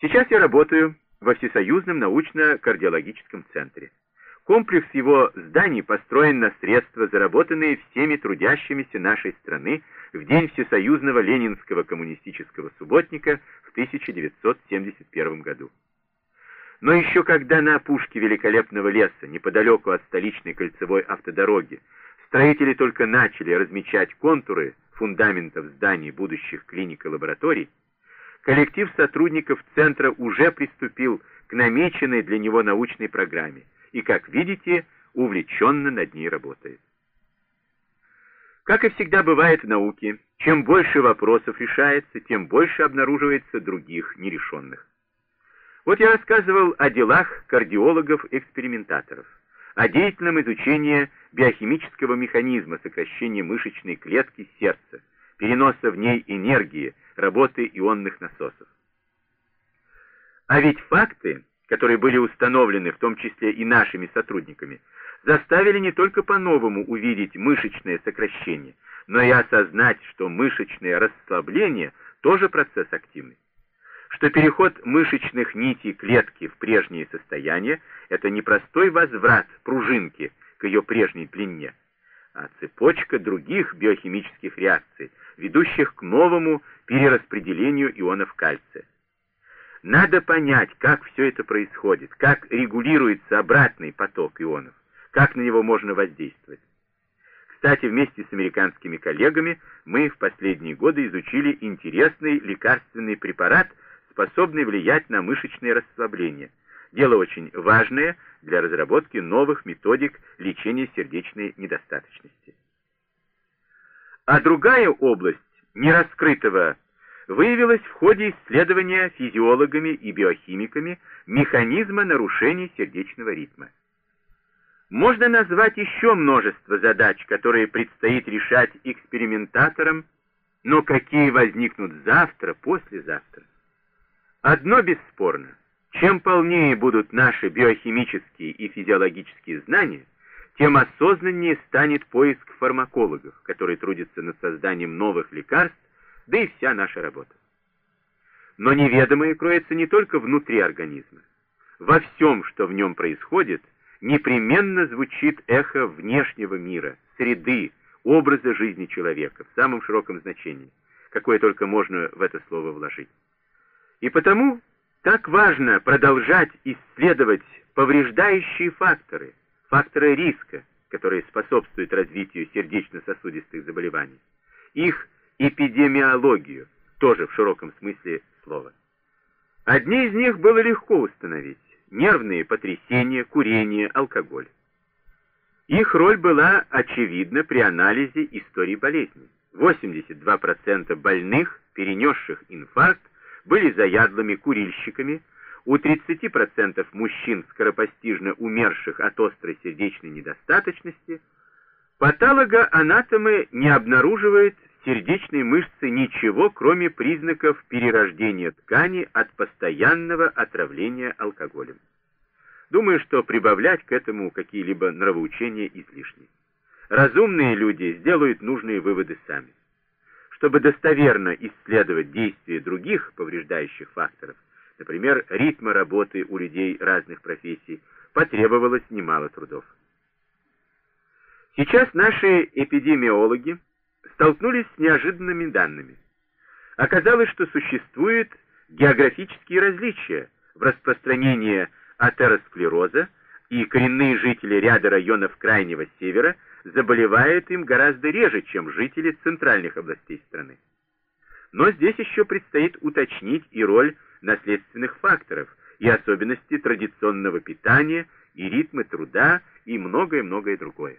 Сейчас я работаю во Всесоюзном научно-кардиологическом центре. Комплекс его зданий построен на средства, заработанные всеми трудящимися нашей страны в день Всесоюзного Ленинского коммунистического субботника в 1971 году. Но еще когда на опушке великолепного леса, неподалеку от столичной кольцевой автодороги, строители только начали размечать контуры фундаментов зданий будущих клиник и лабораторий, коллектив сотрудников центра уже приступил к намеченной для него научной программе и, как видите, увлеченно над ней работает. Как и всегда бывает в науке, чем больше вопросов решается, тем больше обнаруживается других нерешенных. Вот я рассказывал о делах кардиологов-экспериментаторов, о деятельном изучении биохимического механизма сокращения мышечной клетки сердца, переноса в ней энергии, работы ионных насосов. А ведь факты, которые были установлены, в том числе и нашими сотрудниками, заставили не только по-новому увидеть мышечное сокращение, но и осознать, что мышечное расслабление тоже процесс активный что переход мышечных нитей клетки в прежнее состояние – это не простой возврат пружинки к ее прежней длине, а цепочка других биохимических реакций, ведущих к новому перераспределению ионов кальция. Надо понять, как все это происходит, как регулируется обратный поток ионов, как на него можно воздействовать. Кстати, вместе с американскими коллегами мы в последние годы изучили интересный лекарственный препарат – способный влиять на мышечное расслабление. Дело очень важное для разработки новых методик лечения сердечной недостаточности. А другая область нераскрытого выявилась в ходе исследования физиологами и биохимиками механизма нарушения сердечного ритма. Можно назвать еще множество задач, которые предстоит решать экспериментаторам, но какие возникнут завтра, послезавтра. Одно бесспорно. Чем полнее будут наши биохимические и физиологические знания, тем осознаннее станет поиск фармакологов, которые трудятся над созданием новых лекарств, да и вся наша работа. Но неведомое кроется не только внутри организма. Во всем, что в нем происходит, непременно звучит эхо внешнего мира, среды, образа жизни человека в самом широком значении, какое только можно в это слово вложить. И потому так важно продолжать исследовать повреждающие факторы, факторы риска, которые способствуют развитию сердечно-сосудистых заболеваний, их эпидемиологию, тоже в широком смысле слова. Одни из них было легко установить – нервные потрясения, курение, алкоголь. Их роль была очевидна при анализе истории болезни. 82% больных, перенесших инфаркт, были заядлыми курильщиками, у 30% мужчин, скоропостижно умерших от острой сердечной недостаточности, патологоанатомы не обнаруживают в сердечной мышце ничего, кроме признаков перерождения ткани от постоянного отравления алкоголем. Думаю, что прибавлять к этому какие-либо нравоучения излишне. Разумные люди сделают нужные выводы сами. Чтобы достоверно исследовать действия других повреждающих факторов, например, ритма работы у людей разных профессий, потребовалось немало трудов. Сейчас наши эпидемиологи столкнулись с неожиданными данными. Оказалось, что существуют географические различия в распространении атеросклероза, и коренные жители ряда районов Крайнего Севера – заболевает им гораздо реже, чем жители центральных областей страны. Но здесь еще предстоит уточнить и роль наследственных факторов, и особенности традиционного питания, и ритмы труда, и многое-многое другое.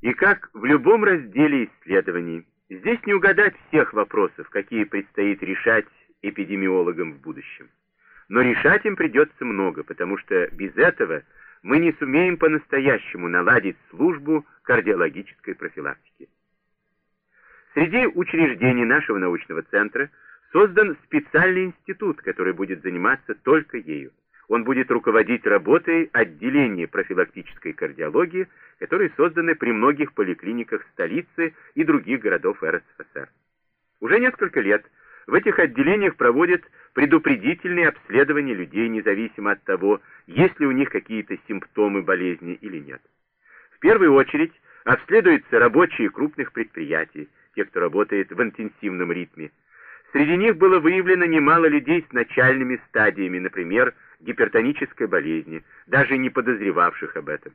И как в любом разделе исследований, здесь не угадать всех вопросов, какие предстоит решать эпидемиологам в будущем. Но решать им придется много, потому что без этого – мы не сумеем по-настоящему наладить службу кардиологической профилактики. Среди учреждений нашего научного центра создан специальный институт, который будет заниматься только ею. Он будет руководить работой отделения профилактической кардиологии, которые созданы при многих поликлиниках столицы и других городов РСФСР. Уже несколько лет В этих отделениях проводят предупредительные обследования людей, независимо от того, есть ли у них какие-то симптомы болезни или нет. В первую очередь обследуются рабочие крупных предприятий, те, кто работает в интенсивном ритме. Среди них было выявлено немало людей с начальными стадиями, например, гипертонической болезни, даже не подозревавших об этом.